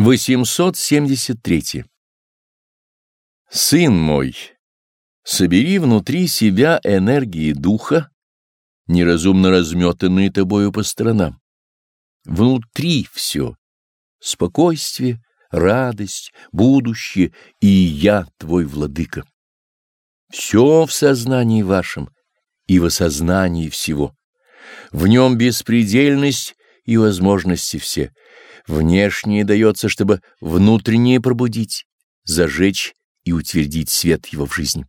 873. Сын мой, собери внутри себя энергии духа, неразумно разметанные тобою по сторонам. Внутри все — спокойствие, радость, будущее и я, твой владыка. Все в сознании вашем и в осознании всего. В нем беспредельность и возможности все — Внешнее дается, чтобы внутреннее пробудить, зажечь и утвердить свет его в жизни.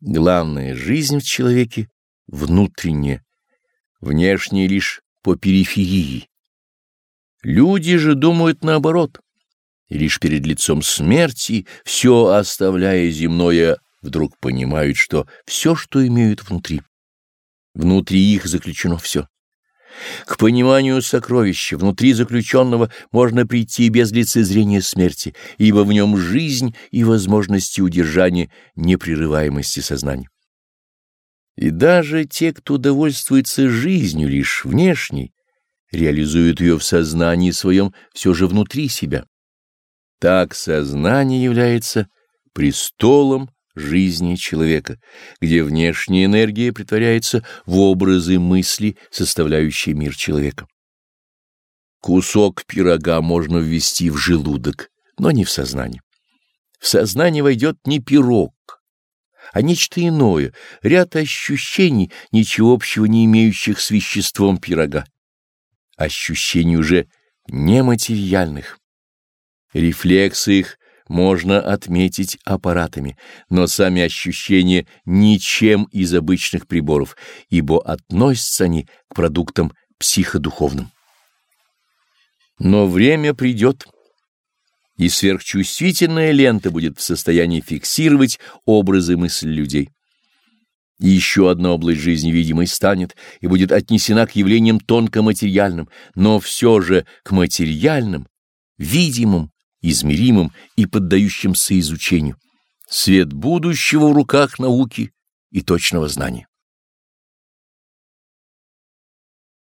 Главная жизнь в человеке — внутренняя, внешняя лишь по периферии. Люди же думают наоборот, и лишь перед лицом смерти, все оставляя земное, вдруг понимают, что все, что имеют внутри. Внутри их заключено все. К пониманию сокровища внутри заключенного можно прийти без лицезрения смерти, ибо в нем жизнь и возможности удержания непрерываемости сознания. И даже те, кто довольствуется жизнью лишь внешней, реализуют ее в сознании своем все же внутри себя. Так сознание является престолом жизни человека, где внешняя энергия притворяется в образы мысли, составляющие мир человека. Кусок пирога можно ввести в желудок, но не в сознание. В сознание войдет не пирог, а нечто иное, ряд ощущений, ничего общего не имеющих с веществом пирога. Ощущений уже нематериальных. Рефлексы их можно отметить аппаратами, но сами ощущения ничем из обычных приборов, ибо относятся они к продуктам психодуховным. Но время придет, и сверхчувствительная лента будет в состоянии фиксировать образы мысли людей. И еще одна область жизни видимой станет и будет отнесена к явлениям тонкоматериальным, но все же к материальным, видимым, измеримым и поддающимся изучению. Свет будущего в руках науки и точного знания.